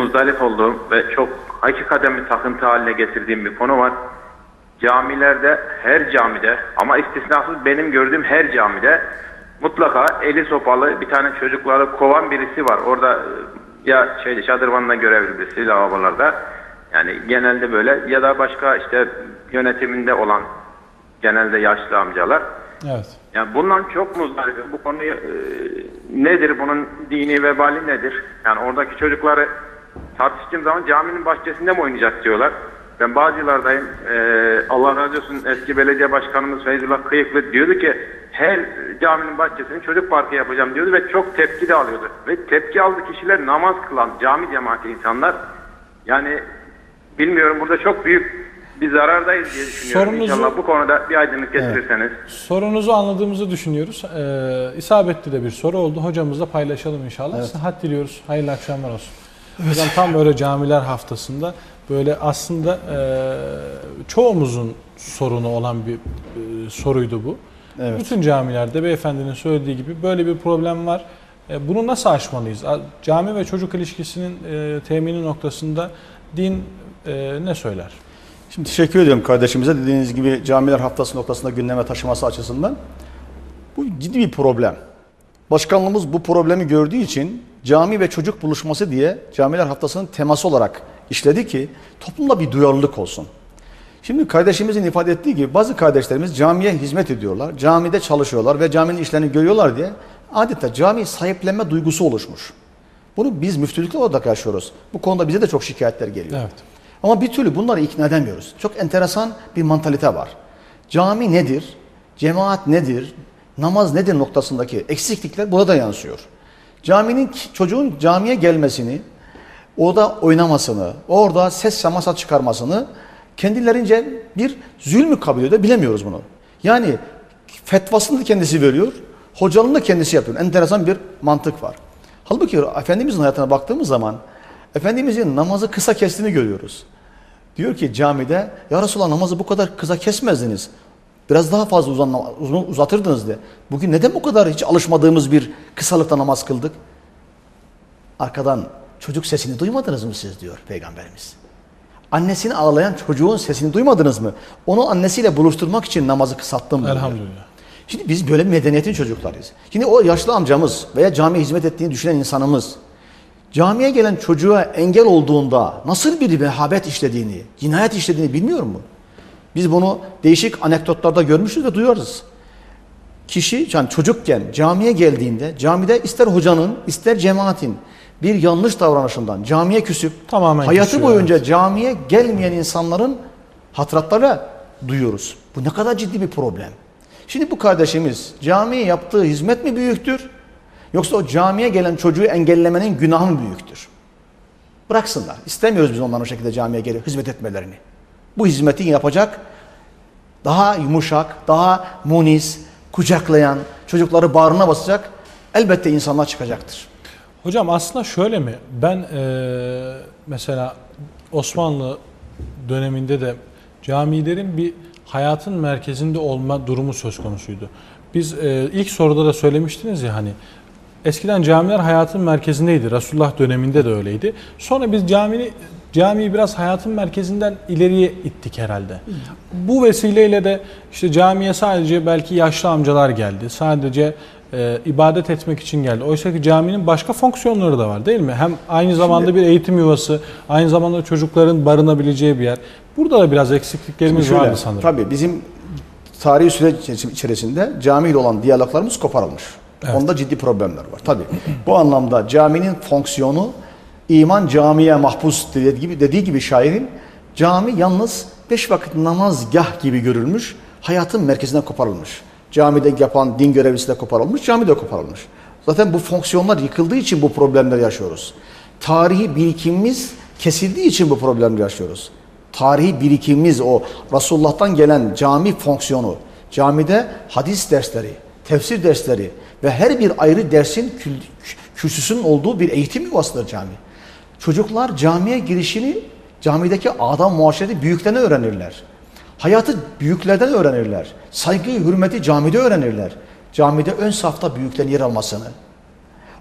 muzdarip olduğum ve çok hakikaten bir takıntı haline getirdiğim bir konu var. Camilerde, her camide ama istisnasız benim gördüğüm her camide mutlaka eli sopalı bir tane çocukları kovan birisi var. Orada e, ya şey şadırvanla görevli birisi lavabolarda. Yani genelde böyle ya da başka işte yönetiminde olan genelde yaşlı amcalar. Evet. Yani bundan çok muzdaripim. Bu konuyu e, nedir bunun dini vebali nedir? Yani oradaki çocukları tartıştığım zaman caminin bahçesinde mi oynayacak diyorlar. Ben Bağcılar'dayım. E, Allah razı olsun eski belediye başkanımız Feyzullah Kıyıklı diyordu ki her caminin bahçesini çocuk parkı yapacağım diyordu ve çok tepki de alıyordu. Ve tepki aldı kişiler namaz kılan cami cemaati insanlar. Yani bilmiyorum burada çok büyük bir zarardayız diye düşünüyorum. Sorunuzu- İnşallah bu konuda bir aydınlık getirirseniz. Sorunuzu anladığımızı düşünüyoruz. Ee, isabetli de bir soru oldu. Hocamızla paylaşalım inşallah. Sıhhat diliyoruz. Hayırlı akşamlar olsun. Hocam tam böyle camiler haftasında böyle aslında e, çoğumuzun sorunu olan bir e, soruydu bu. Evet. Bütün camilerde beyefendinin söylediği gibi böyle bir problem var. E, bunu nasıl aşmalıyız? Cami ve çocuk ilişkisinin e, temini noktasında din e, ne söyler? Şimdi teşekkür ediyorum kardeşimize dediğiniz gibi camiler haftası noktasında gündeme taşıması açısından. Bu ciddi bir problem. Başkanlığımız bu problemi gördüğü için cami ve çocuk buluşması diye camiler haftasının teması olarak işledi ki toplumda bir duyarlılık olsun. Şimdi kardeşimizin ifade ettiği gibi bazı kardeşlerimiz camiye hizmet ediyorlar, camide çalışıyorlar ve caminin işlerini görüyorlar diye adeta cami sahiplenme duygusu oluşmuş. Bunu biz müftülükte olarak yaşıyoruz. Bu konuda bize de çok şikayetler geliyor. Evet. Ama bir türlü bunları ikna edemiyoruz. Çok enteresan bir mantalite var. Cami nedir? Cemaat nedir? Namaz nedir noktasındaki eksiklikler burada yansıyor. Caminin çocuğun camiye gelmesini, orada oynamasını, orada ses samasa çıkarmasını kendilerince bir zulmü kabul ediyor. Bilemiyoruz bunu. Yani fetvasını da kendisi veriyor, hocalığını da kendisi yapıyor. Enteresan bir mantık var. Halbuki Efendimizin hayatına baktığımız zaman Efendimizin namazı kısa kestiğini görüyoruz. Diyor ki camide ya Resulallah namazı bu kadar kısa kesmezdiniz. Biraz daha fazla uzan, uzun uzatırdınız diye. Bugün neden bu kadar hiç alışmadığımız bir kısalıkta namaz kıldık? Arkadan çocuk sesini duymadınız mı siz diyor Peygamberimiz. Annesini ağlayan çocuğun sesini duymadınız mı? Onu annesiyle buluşturmak için namazı kısalttım. diyor. Elhamdülillah. Şimdi biz böyle bir medeniyetin çocuklarıyız. Şimdi o yaşlı amcamız veya camiye hizmet ettiğini düşünen insanımız camiye gelen çocuğa engel olduğunda nasıl bir vehabet işlediğini, cinayet işlediğini bilmiyor mu? Biz bunu değişik anekdotlarda görmüşüz ve duyuyoruz. Kişi yani çocukken camiye geldiğinde camide ister hocanın ister cemaatin bir yanlış davranışından camiye küsüp Tamamen hayatı küsüyor, boyunca camiye gelmeyen insanların hatıratları duyuyoruz. Bu ne kadar ciddi bir problem. Şimdi bu kardeşimiz camiye yaptığı hizmet mi büyüktür? Yoksa o camiye gelen çocuğu engellemenin günahı mı büyüktür? Bıraksınlar. İstemiyoruz biz onların o şekilde camiye gelip hizmet etmelerini. Bu hizmeti yapacak daha yumuşak, daha munis, kucaklayan, çocukları bağrına basacak elbette insanlar çıkacaktır. Hocam aslında şöyle mi? Ben eee, mesela Osmanlı döneminde de camilerin bir hayatın merkezinde olma durumu söz konusuydu. Biz eee, ilk soruda da söylemiştiniz ya hani eskiden camiler hayatın merkezindeydi. Resulullah döneminde de öyleydi. Sonra biz camini camiyi biraz hayatın merkezinden ileriye ittik herhalde. Bu vesileyle de işte camiye sadece belki yaşlı amcalar geldi. Sadece e, ibadet etmek için geldi. Oysa ki caminin başka fonksiyonları da var değil mi? Hem aynı zamanda bir eğitim yuvası, aynı zamanda çocukların barınabileceği bir yer. Burada da biraz eksikliklerimiz Şöyle, vardı sanırım. Tabii bizim tarihi süreç içerisinde camiyle olan diyaloglarımız koparılmış. Onda ciddi problemler var. Tabii. Bu anlamda caminin fonksiyonu iman camiye mahpus dediği gibi, dediği gibi şairin cami yalnız beş vakit namazgah gibi görülmüş, hayatın merkezinden koparılmış. Camide yapan din görevlisi de koparılmış, cami de koparılmış. Zaten bu fonksiyonlar yıkıldığı için bu problemleri yaşıyoruz. Tarihi birikimimiz kesildiği için bu problemleri yaşıyoruz. Tarihi birikimimiz o Resulullah'tan gelen cami fonksiyonu, camide hadis dersleri, tefsir dersleri ve her bir ayrı dersin kül, kürsüsünün olduğu bir eğitim yuvasıdır cami. Çocuklar camiye girişini camideki adam muaşereti büyüklerine öğrenirler. Hayatı büyüklerden öğrenirler. Saygıyı, hürmeti camide öğrenirler. Camide ön safta büyüklerin yer almasını.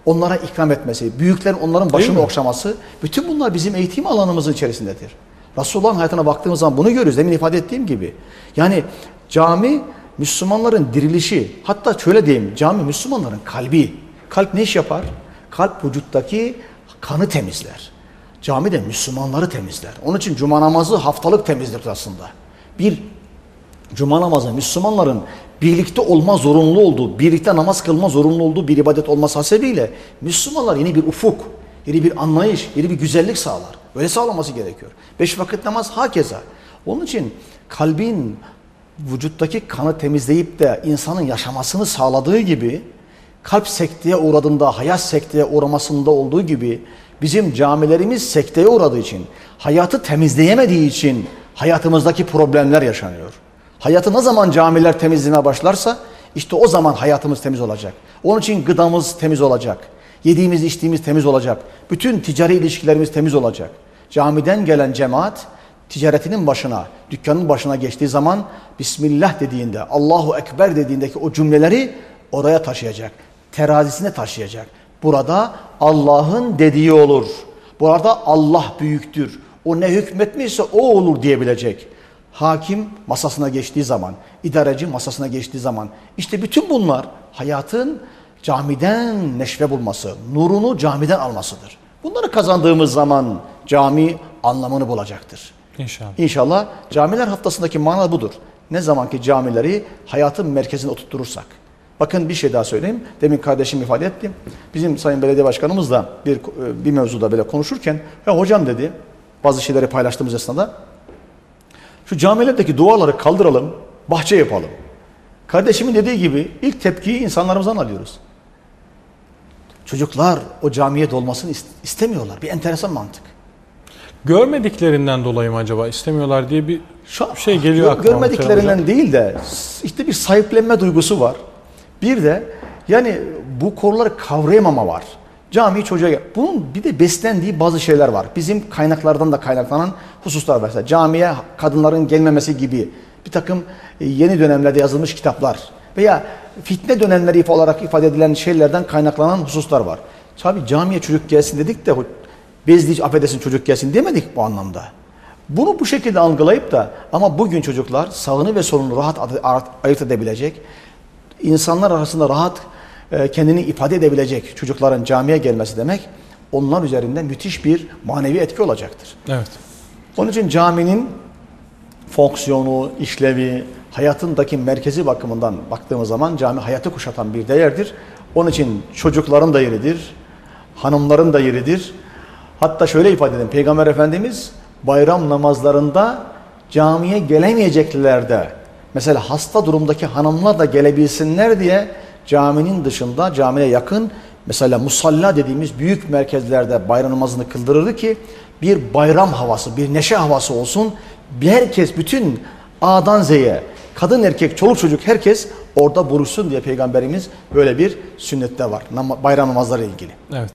onlara ikram etmesi, büyüklerin onların başını okşaması, bütün bunlar bizim eğitim alanımızın içerisindedir. Resulullah'ın hayatına baktığımız zaman bunu görüyoruz. Demin ifade ettiğim gibi. Yani cami Müslümanların dirilişi, hatta şöyle diyeyim, cami Müslümanların kalbi. Kalp ne iş yapar? Kalp vücuttaki kanı temizler. Cami de Müslümanları temizler. Onun için cuma namazı haftalık temizlik aslında. Bir Cuma namazı Müslümanların birlikte olma zorunlu olduğu, birlikte namaz kılma zorunlu olduğu bir ibadet olması hasebiyle Müslümanlar yeni bir ufuk, yeni bir anlayış, yeni bir güzellik sağlar. Böyle sağlaması gerekiyor. Beş vakit namaz hakeza. Onun için kalbin vücuttaki kanı temizleyip de insanın yaşamasını sağladığı gibi kalp sekteye uğradığında, hayat sekteye uğramasında olduğu gibi bizim camilerimiz sekteye uğradığı için, hayatı temizleyemediği için hayatımızdaki problemler yaşanıyor. Hayatı ne zaman camiler temizliğine başlarsa işte o zaman hayatımız temiz olacak. Onun için gıdamız temiz olacak. Yediğimiz içtiğimiz temiz olacak. Bütün ticari ilişkilerimiz temiz olacak. Camiden gelen cemaat ticaretinin başına, dükkanın başına geçtiği zaman Bismillah dediğinde, Allahu Ekber dediğindeki o cümleleri oraya taşıyacak. Terazisine taşıyacak. Burada Allah'ın dediği olur. Burada Allah büyüktür. O ne hükmetmişse o olur diyebilecek. Hakim masasına geçtiği zaman, idareci masasına geçtiği zaman işte bütün bunlar hayatın camiden neşve bulması, nurunu camiden almasıdır. Bunları kazandığımız zaman cami anlamını bulacaktır. İnşallah. İnşallah camiler haftasındaki mana budur. Ne zamanki camileri hayatın merkezine oturturursak. Bakın bir şey daha söyleyeyim. Demin kardeşim ifade etti. Bizim Sayın Belediye Başkanımız da bir, bir mevzuda böyle konuşurken ya hocam dedi bazı şeyleri paylaştığımız esnada şu camilerdeki duvarları kaldıralım, bahçe yapalım. Kardeşimin dediği gibi ilk tepkiyi insanlarımızdan alıyoruz. Çocuklar o camiye dolmasını ist- istemiyorlar. Bir enteresan mantık. Görmediklerinden dolayı mı acaba istemiyorlar diye bir Şu şey geliyor Gör- aklıma. Görmediklerinden değil de işte bir sahiplenme duygusu var. Bir de yani bu konuları kavrayamama var. Cami çocuğa bunun bir de beslendiği bazı şeyler var. Bizim kaynaklardan da kaynaklanan hususlar var. Mesela camiye kadınların gelmemesi gibi bir takım e, yeni dönemlerde yazılmış kitaplar veya fitne dönemleri olarak ifade edilen şeylerden kaynaklanan hususlar var. Tabi camiye çocuk gelsin dedik de bezli affedersin çocuk gelsin demedik bu anlamda. Bunu bu şekilde algılayıp da ama bugün çocuklar sağını ve solunu rahat ayırt edebilecek, insanlar arasında rahat e, kendini ifade edebilecek çocukların camiye gelmesi demek onlar üzerinde müthiş bir manevi etki olacaktır. Evet. Onun için caminin fonksiyonu, işlevi, hayatındaki merkezi bakımından baktığımız zaman cami hayatı kuşatan bir değerdir. Onun için çocukların da yeridir, hanımların da yeridir. Hatta şöyle ifade edin, Peygamber Efendimiz bayram namazlarında camiye gelemeyecekler de mesela hasta durumdaki hanımlar da gelebilsinler diye caminin dışında camiye yakın mesela musalla dediğimiz büyük merkezlerde bayram namazını kıldırırdı ki bir bayram havası, bir neşe havası olsun. Bir herkes bütün A'dan Z'ye, kadın erkek, çoluk çocuk herkes orada buluşsun diye Peygamberimiz böyle bir sünnette var. Bayram namazları ilgili. Evet.